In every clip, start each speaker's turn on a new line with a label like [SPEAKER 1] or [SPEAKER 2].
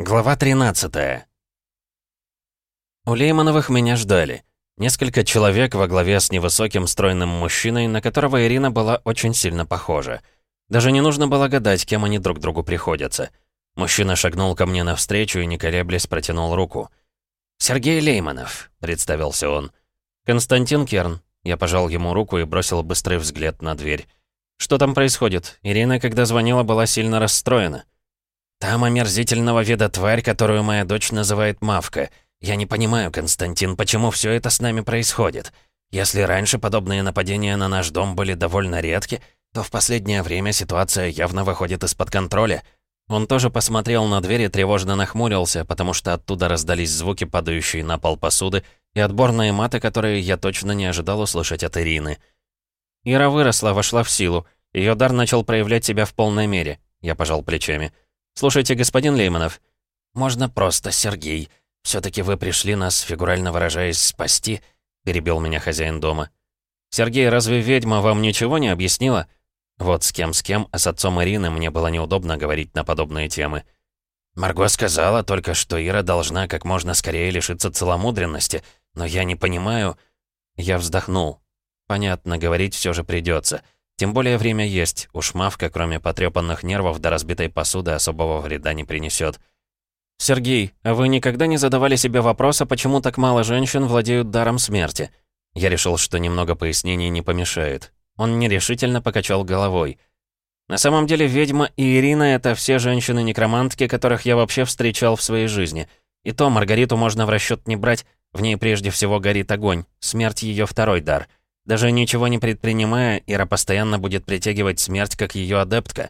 [SPEAKER 1] Глава 13 У Леймановых меня ждали. Несколько человек во главе с невысоким стройным мужчиной, на которого Ирина была очень сильно похожа. Даже не нужно было гадать, кем они друг другу приходятся. Мужчина шагнул ко мне навстречу и, не колеблясь, протянул руку. «Сергей Лейманов», — представился он. «Константин Керн». Я пожал ему руку и бросил быстрый взгляд на дверь. «Что там происходит? Ирина, когда звонила, была сильно расстроена». «Там омерзительного вида тварь, которую моя дочь называет Мавка. Я не понимаю, Константин, почему все это с нами происходит. Если раньше подобные нападения на наш дом были довольно редки, то в последнее время ситуация явно выходит из-под контроля». Он тоже посмотрел на дверь и тревожно нахмурился, потому что оттуда раздались звуки, падающие на пол посуды, и отборные маты, которые я точно не ожидал услышать от Ирины. Ира выросла, вошла в силу. Ее дар начал проявлять себя в полной мере. Я пожал плечами. «Слушайте, господин Лейманов, можно просто Сергей. все таки вы пришли нас, фигурально выражаясь, спасти», — перебил меня хозяин дома. «Сергей, разве ведьма вам ничего не объяснила?» Вот с кем с кем, а с отцом Ирины мне было неудобно говорить на подобные темы. Марго сказала только, что Ира должна как можно скорее лишиться целомудренности, но я не понимаю... Я вздохнул. Понятно, говорить все же придется. Тем более время есть, уж мавка, кроме потрепанных нервов до разбитой посуды, особого вреда не принесет. «Сергей, а вы никогда не задавали себе вопроса, почему так мало женщин владеют даром смерти?» Я решил, что немного пояснений не помешает. Он нерешительно покачал головой. «На самом деле ведьма и Ирина — это все женщины-некромантки, которых я вообще встречал в своей жизни. И то Маргариту можно в расчет не брать, в ней прежде всего горит огонь, смерть ее второй дар». Даже ничего не предпринимая, Ира постоянно будет притягивать смерть как ее адептка.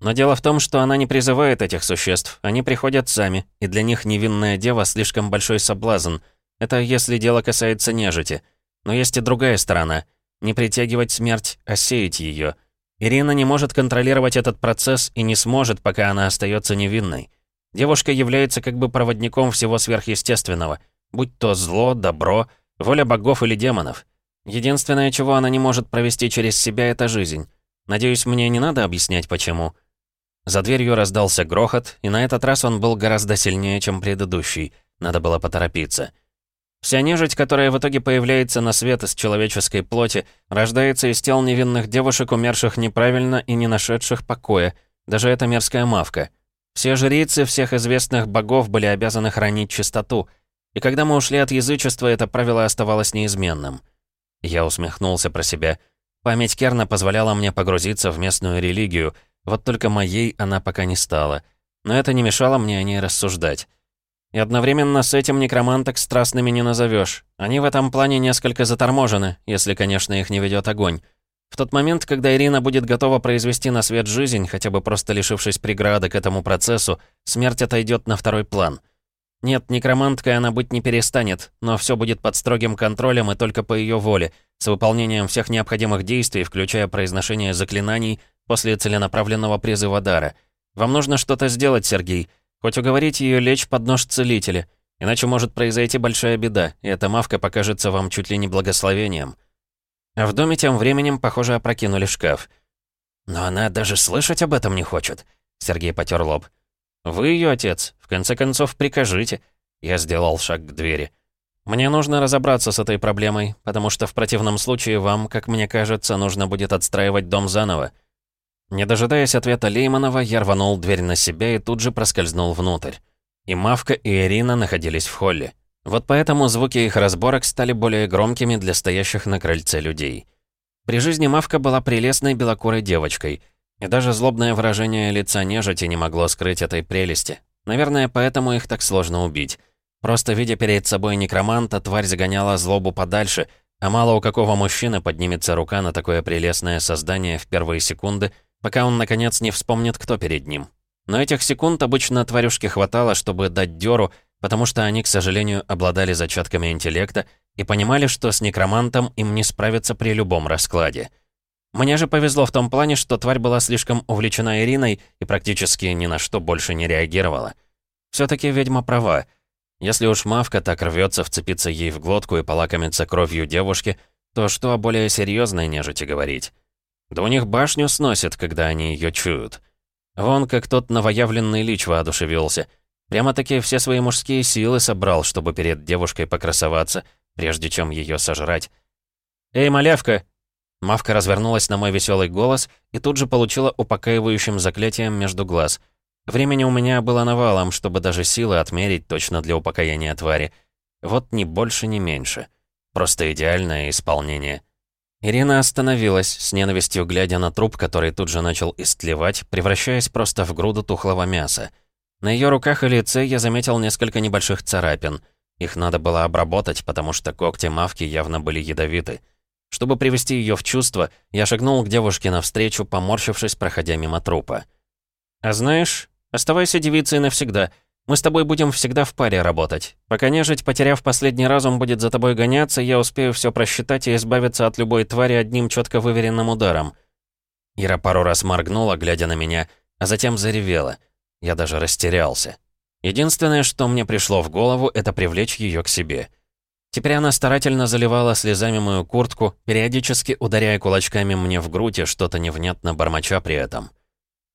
[SPEAKER 1] Но дело в том, что она не призывает этих существ, они приходят сами, и для них невинная дева слишком большой соблазн. Это если дело касается нежити. Но есть и другая сторона. Не притягивать смерть, а сеять ее. Ирина не может контролировать этот процесс и не сможет, пока она остается невинной. Девушка является как бы проводником всего сверхъестественного, будь то зло, добро, воля богов или демонов. Единственное, чего она не может провести через себя, это жизнь. Надеюсь, мне не надо объяснять, почему. За дверью раздался грохот, и на этот раз он был гораздо сильнее, чем предыдущий. Надо было поторопиться. Вся нежить, которая в итоге появляется на свет из человеческой плоти, рождается из тел невинных девушек, умерших неправильно и не нашедших покоя. Даже эта мерзкая мавка. Все жрицы всех известных богов были обязаны хранить чистоту. И когда мы ушли от язычества, это правило оставалось неизменным. Я усмехнулся про себя. Память Керна позволяла мне погрузиться в местную религию, вот только моей она пока не стала. Но это не мешало мне о ней рассуждать. И одновременно с этим некроманток страстными не назовешь. Они в этом плане несколько заторможены, если, конечно, их не ведет огонь. В тот момент, когда Ирина будет готова произвести на свет жизнь, хотя бы просто лишившись преграды к этому процессу, смерть отойдет на второй план — нет, некроманткой она быть не перестанет, но все будет под строгим контролем и только по ее воле, с выполнением всех необходимых действий, включая произношение заклинаний после целенаправленного призыва дара. Вам нужно что-то сделать, Сергей. Хоть уговорить ее лечь под нож целителя. Иначе может произойти большая беда, и эта мавка покажется вам чуть ли не благословением. А в доме тем временем, похоже, опрокинули шкаф. «Но она даже слышать об этом не хочет», — Сергей потер лоб. «Вы ее отец. В конце концов, прикажите». Я сделал шаг к двери. «Мне нужно разобраться с этой проблемой, потому что в противном случае вам, как мне кажется, нужно будет отстраивать дом заново». Не дожидаясь ответа Лейманова, я рванул дверь на себя и тут же проскользнул внутрь. И Мавка, и Ирина находились в холле. Вот поэтому звуки их разборок стали более громкими для стоящих на крыльце людей. При жизни Мавка была прелестной белокурой девочкой — и даже злобное выражение лица нежити не могло скрыть этой прелести. Наверное, поэтому их так сложно убить. Просто видя перед собой некроманта, тварь загоняла злобу подальше, а мало у какого мужчины поднимется рука на такое прелестное создание в первые секунды, пока он, наконец, не вспомнит, кто перед ним. Но этих секунд обычно тварюшке хватало, чтобы дать дёру, потому что они, к сожалению, обладали зачатками интеллекта и понимали, что с некромантом им не справиться при любом раскладе. Мне же повезло в том плане, что тварь была слишком увлечена Ириной и практически ни на что больше не реагировала. все таки ведьма права. Если уж мавка так рвется вцепиться ей в глотку и полакомиться кровью девушки, то что о более серьезной нежити говорить? Да у них башню сносят, когда они ее чуют. Вон как тот новоявленный лич воодушевился. Прямо-таки все свои мужские силы собрал, чтобы перед девушкой покрасоваться, прежде чем ее сожрать. «Эй, малявка!» Мавка развернулась на мой веселый голос и тут же получила упокаивающим заклятием между глаз. Времени у меня было навалом, чтобы даже силы отмерить точно для упокоения твари. Вот ни больше, ни меньше. Просто идеальное исполнение. Ирина остановилась, с ненавистью глядя на труп, который тут же начал истлевать, превращаясь просто в груду тухлого мяса. На ее руках и лице я заметил несколько небольших царапин. Их надо было обработать, потому что когти мавки явно были ядовиты. Чтобы привести ее в чувство, я шагнул к девушке навстречу, поморщившись, проходя мимо трупа. «А знаешь, оставайся девицей навсегда. Мы с тобой будем всегда в паре работать. Пока нежить, потеряв последний разум, будет за тобой гоняться, я успею все просчитать и избавиться от любой твари одним четко выверенным ударом». Ира пару раз моргнула, глядя на меня, а затем заревела. Я даже растерялся. Единственное, что мне пришло в голову, это привлечь ее к себе. Теперь она старательно заливала слезами мою куртку, периодически ударяя кулачками мне в грудь и что-то невнятно бормоча при этом.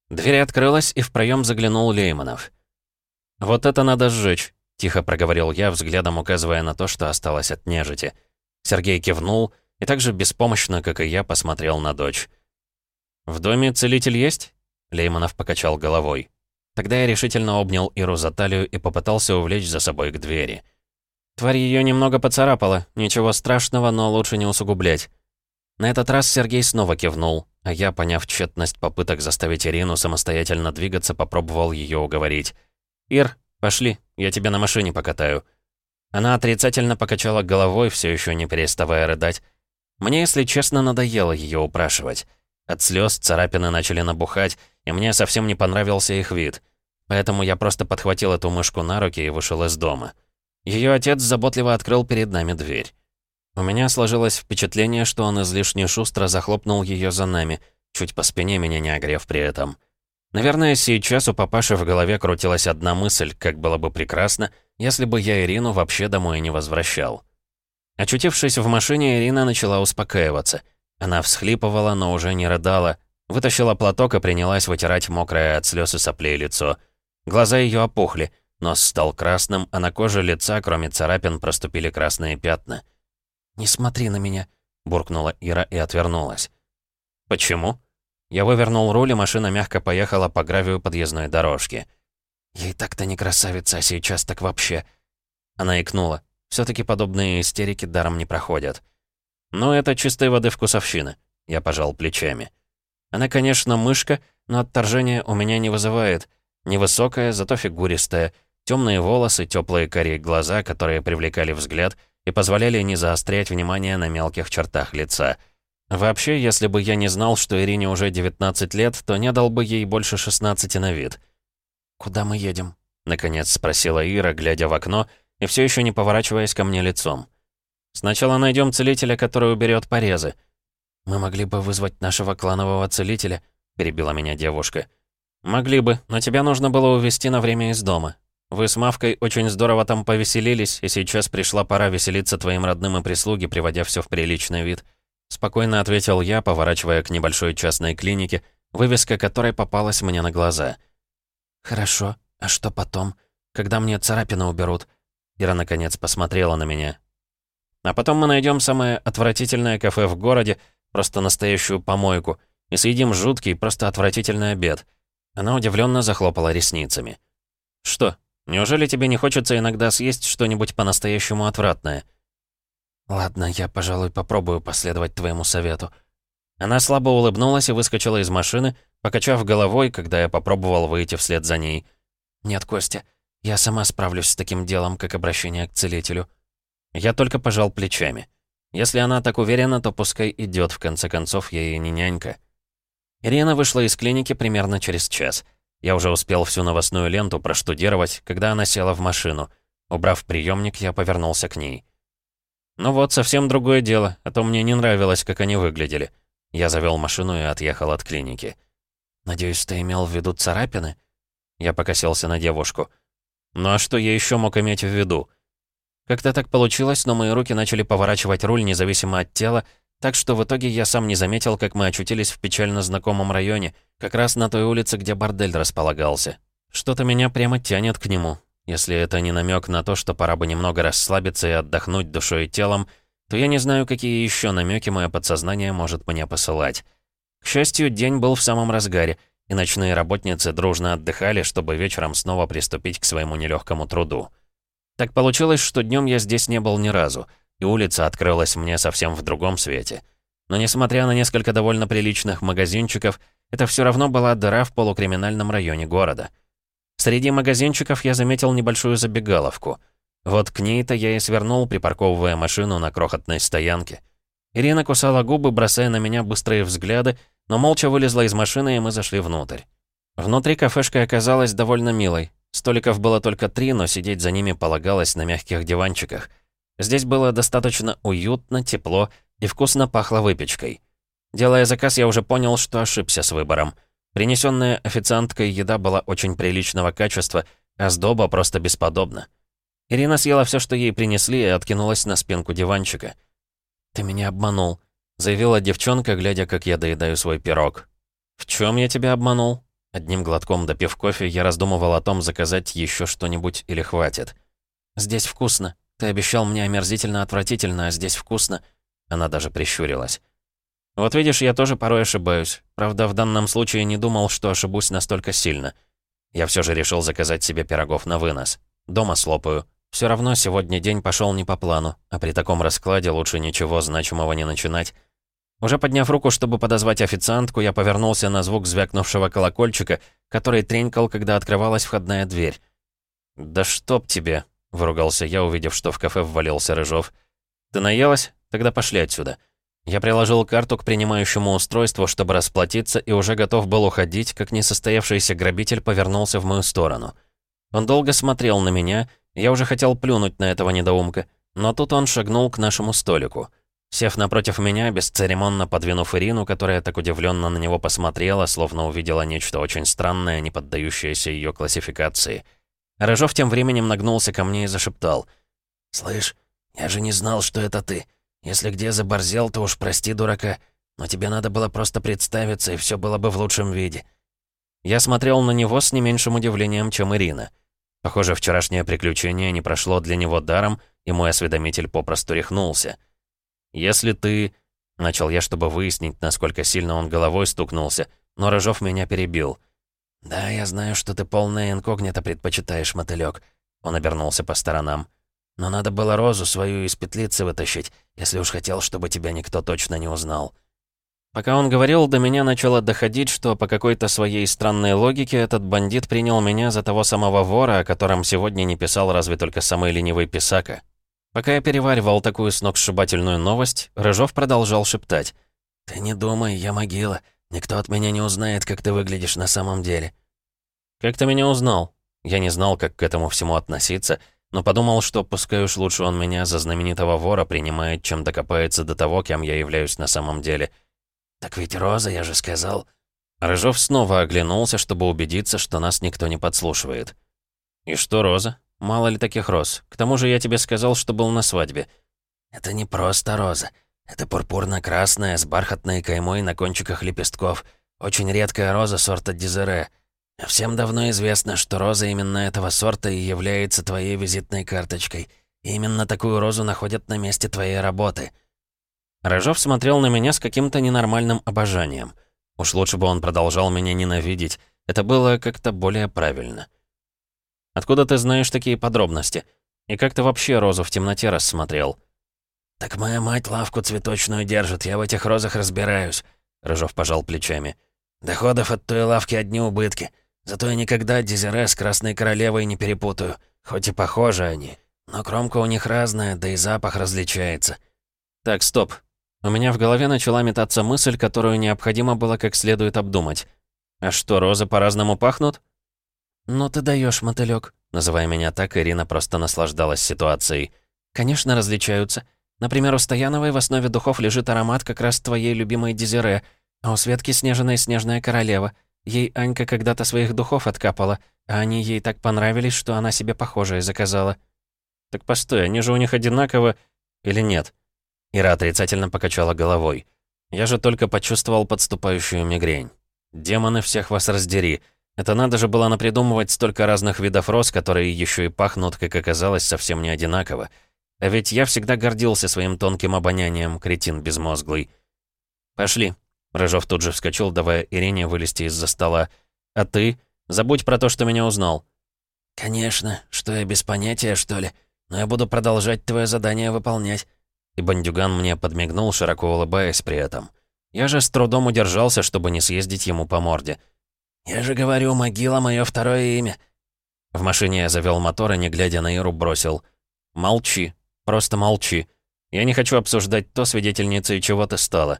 [SPEAKER 1] Дверь открылась, и в проем заглянул Лейманов. «Вот это надо сжечь», — тихо проговорил я, взглядом указывая на то, что осталось от нежити. Сергей кивнул и так же беспомощно, как и я, посмотрел на дочь. «В доме целитель есть?» Лейманов покачал головой. Тогда я решительно обнял Иру за талию и попытался увлечь за собой к двери. Тварь ее немного поцарапала. Ничего страшного, но лучше не усугублять. На этот раз Сергей снова кивнул, а я, поняв тщетность попыток заставить Ирину самостоятельно двигаться, попробовал ее уговорить. «Ир, пошли, я тебя на машине покатаю». Она отрицательно покачала головой, все еще не переставая рыдать. Мне, если честно, надоело ее упрашивать. От слез царапины начали набухать, и мне совсем не понравился их вид. Поэтому я просто подхватил эту мышку на руки и вышел из дома. Ее отец заботливо открыл перед нами дверь. У меня сложилось впечатление, что он излишне шустро захлопнул ее за нами, чуть по спине меня не огрев при этом. Наверное, сейчас у папаши в голове крутилась одна мысль, как было бы прекрасно, если бы я Ирину вообще домой не возвращал. Очутившись в машине, Ирина начала успокаиваться. Она всхлипывала, но уже не рыдала, вытащила платок и принялась вытирать мокрое от слез и соплей лицо. Глаза ее опухли, Нос стал красным, а на коже лица, кроме царапин, проступили красные пятна. «Не смотри на меня», — буркнула Ира и отвернулась. «Почему?» Я вывернул руль, и машина мягко поехала по гравию подъездной дорожки. «Ей так-то не красавица, а сейчас так вообще...» Она икнула. все таки подобные истерики даром не проходят. «Ну, это чистой воды вкусовщина», — я пожал плечами. «Она, конечно, мышка, но отторжения у меня не вызывает. Невысокая, зато фигуристая, Темные волосы, теплые карие глаза, которые привлекали взгляд и позволяли не заострять внимание на мелких чертах лица. Вообще, если бы я не знал, что Ирине уже 19 лет, то не дал бы ей больше 16 на вид. «Куда мы едем?» — наконец спросила Ира, глядя в окно и все еще не поворачиваясь ко мне лицом. «Сначала найдем целителя, который уберет порезы». «Мы могли бы вызвать нашего кланового целителя», — перебила меня девушка. «Могли бы, но тебя нужно было увезти на время из дома. Вы с Мавкой очень здорово там повеселились, и сейчас пришла пора веселиться твоим родным и прислуге, приводя все в приличный вид. Спокойно ответил я, поворачивая к небольшой частной клинике, вывеска которой попалась мне на глаза. «Хорошо. А что потом? Когда мне царапины уберут?» Ира наконец посмотрела на меня. «А потом мы найдем самое отвратительное кафе в городе, просто настоящую помойку, и съедим жуткий, просто отвратительный обед». Она удивленно захлопала ресницами. «Что, Неужели тебе не хочется иногда съесть что-нибудь по-настоящему отвратное?» «Ладно, я, пожалуй, попробую последовать твоему совету». Она слабо улыбнулась и выскочила из машины, покачав головой, когда я попробовал выйти вслед за ней. «Нет, Костя, я сама справлюсь с таким делом, как обращение к целителю». Я только пожал плечами. Если она так уверена, то пускай идет, в конце концов, я ей не нянька. Ирина вышла из клиники примерно через час. Я уже успел всю новостную ленту проштудировать, когда она села в машину. Убрав приемник, я повернулся к ней. «Ну вот, совсем другое дело, а то мне не нравилось, как они выглядели». Я завел машину и отъехал от клиники. «Надеюсь, ты имел в виду царапины?» Я покосился на девушку. «Ну а что я еще мог иметь в виду?» Как-то так получилось, но мои руки начали поворачивать руль независимо от тела, так что в итоге я сам не заметил, как мы очутились в печально знакомом районе, как раз на той улице, где бордель располагался. Что-то меня прямо тянет к нему. Если это не намек на то, что пора бы немного расслабиться и отдохнуть душой и телом, то я не знаю, какие еще намеки мое подсознание может мне посылать. К счастью, день был в самом разгаре, и ночные работницы дружно отдыхали, чтобы вечером снова приступить к своему нелегкому труду. Так получилось, что днем я здесь не был ни разу, и улица открылась мне совсем в другом свете. Но несмотря на несколько довольно приличных магазинчиков, это все равно была дыра в полукриминальном районе города. Среди магазинчиков я заметил небольшую забегаловку. Вот к ней-то я и свернул, припарковывая машину на крохотной стоянке. Ирина кусала губы, бросая на меня быстрые взгляды, но молча вылезла из машины, и мы зашли внутрь. Внутри кафешка оказалась довольно милой. Столиков было только три, но сидеть за ними полагалось на мягких диванчиках. Здесь было достаточно уютно, тепло и вкусно пахло выпечкой. Делая заказ, я уже понял, что ошибся с выбором. Принесенная официанткой еда была очень приличного качества, а сдоба просто бесподобна. Ирина съела все, что ей принесли, и откинулась на спинку диванчика. «Ты меня обманул», — заявила девчонка, глядя, как я доедаю свой пирог. «В чем я тебя обманул?» Одним глотком допив кофе, я раздумывал о том, заказать еще что-нибудь или хватит. «Здесь вкусно. Ты обещал мне омерзительно отвратительно, а здесь вкусно». Она даже прищурилась. «Вот видишь, я тоже порой ошибаюсь. Правда, в данном случае не думал, что ошибусь настолько сильно. Я все же решил заказать себе пирогов на вынос. Дома слопаю. Все равно сегодня день пошел не по плану, а при таком раскладе лучше ничего значимого не начинать. Уже подняв руку, чтобы подозвать официантку, я повернулся на звук звякнувшего колокольчика, который тренькал, когда открывалась входная дверь. «Да чтоб тебе!» — выругался я, увидев, что в кафе ввалился Рыжов. «Ты наелась? Тогда пошли отсюда». Я приложил карту к принимающему устройству, чтобы расплатиться, и уже готов был уходить, как несостоявшийся грабитель повернулся в мою сторону. Он долго смотрел на меня, я уже хотел плюнуть на этого недоумка, но тут он шагнул к нашему столику — Сев напротив меня, бесцеремонно подвинув Ирину, которая так удивленно на него посмотрела, словно увидела нечто очень странное, не поддающееся ее классификации. Рожов тем временем нагнулся ко мне и зашептал. «Слышь, я же не знал, что это ты. Если где заборзел, то уж прости, дурака. Но тебе надо было просто представиться, и все было бы в лучшем виде». Я смотрел на него с не меньшим удивлением, чем Ирина. Похоже, вчерашнее приключение не прошло для него даром, и мой осведомитель попросту рехнулся. «Если ты...» — начал я, чтобы выяснить, насколько сильно он головой стукнулся, но Рыжов меня перебил. «Да, я знаю, что ты полное инкогнито предпочитаешь, мотылёк». Он обернулся по сторонам. «Но надо было розу свою из петлицы вытащить, если уж хотел, чтобы тебя никто точно не узнал». Пока он говорил, до меня начало доходить, что по какой-то своей странной логике этот бандит принял меня за того самого вора, о котором сегодня не писал разве только самый ленивый писака. Пока я переваривал такую сногсшибательную новость, Рыжов продолжал шептать. «Ты не думай, я могила. Никто от меня не узнает, как ты выглядишь на самом деле». «Как ты меня узнал?» Я не знал, как к этому всему относиться, но подумал, что пускай уж лучше он меня за знаменитого вора принимает, чем докопается до того, кем я являюсь на самом деле. «Так ведь Роза, я же сказал...» Рыжов снова оглянулся, чтобы убедиться, что нас никто не подслушивает. «И что, Роза? Мало ли таких роз. К тому же я тебе сказал, что был на свадьбе». «Это не просто роза. Это пурпурно-красная, с бархатной каймой на кончиках лепестков. Очень редкая роза сорта Дизере. Всем давно известно, что роза именно этого сорта и является твоей визитной карточкой. И именно такую розу находят на месте твоей работы». Рожов смотрел на меня с каким-то ненормальным обожанием. Уж лучше бы он продолжал меня ненавидеть. Это было как-то более правильно. Откуда ты знаешь такие подробности? И как ты вообще розу в темноте рассмотрел?» «Так моя мать лавку цветочную держит, я в этих розах разбираюсь», — Рыжов пожал плечами. «Доходов от той лавки одни убытки. Зато я никогда Дезире с Красной Королевой не перепутаю, хоть и похожи они. Но кромка у них разная, да и запах различается». «Так, стоп. У меня в голове начала метаться мысль, которую необходимо было как следует обдумать. А что, розы по-разному пахнут?» «Ну ты даешь, мотылёк», называя меня так, Ирина просто наслаждалась ситуацией. «Конечно, различаются. Например, у Стояновой в основе духов лежит аромат как раз твоей любимой Дезире, а у Светки Снежиной Снежная Королева. Ей Анька когда-то своих духов откапала, а они ей так понравились, что она себе похожие заказала». «Так постой, они же у них одинаково... или нет?» Ира отрицательно покачала головой. «Я же только почувствовал подступающую мигрень. Демоны всех вас раздери. Это надо же было напридумывать столько разных видов роз, которые еще и пахнут, как оказалось, совсем не одинаково. А ведь я всегда гордился своим тонким обонянием, кретин безмозглый. «Пошли». Рыжов тут же вскочил, давая Ирине вылезти из-за стола. «А ты? Забудь про то, что меня узнал».
[SPEAKER 2] «Конечно. Что я без понятия, что ли? Но я буду продолжать твое задание выполнять».
[SPEAKER 1] И бандюган мне подмигнул, широко улыбаясь при этом. Я же с трудом удержался, чтобы не съездить ему по морде.
[SPEAKER 2] «Я же говорю, могила — мое второе имя».
[SPEAKER 1] В машине я завел мотор и, не глядя на Иру, бросил. «Молчи. Просто молчи. Я не хочу обсуждать то, свидетельницей чего ты стала».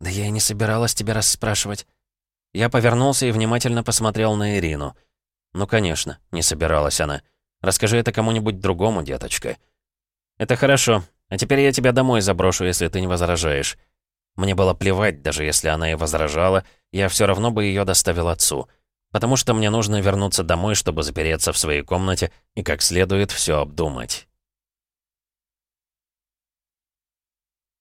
[SPEAKER 2] «Да я и не собиралась тебя расспрашивать».
[SPEAKER 1] Я повернулся и внимательно посмотрел на Ирину. «Ну, конечно, не собиралась она. Расскажи это кому-нибудь другому, деточка». «Это хорошо. А теперь я тебя домой заброшу, если ты не возражаешь». Мне было плевать, даже если она и возражала, я все равно бы ее доставил отцу. Потому что мне нужно вернуться домой, чтобы запереться в своей комнате и как следует все обдумать.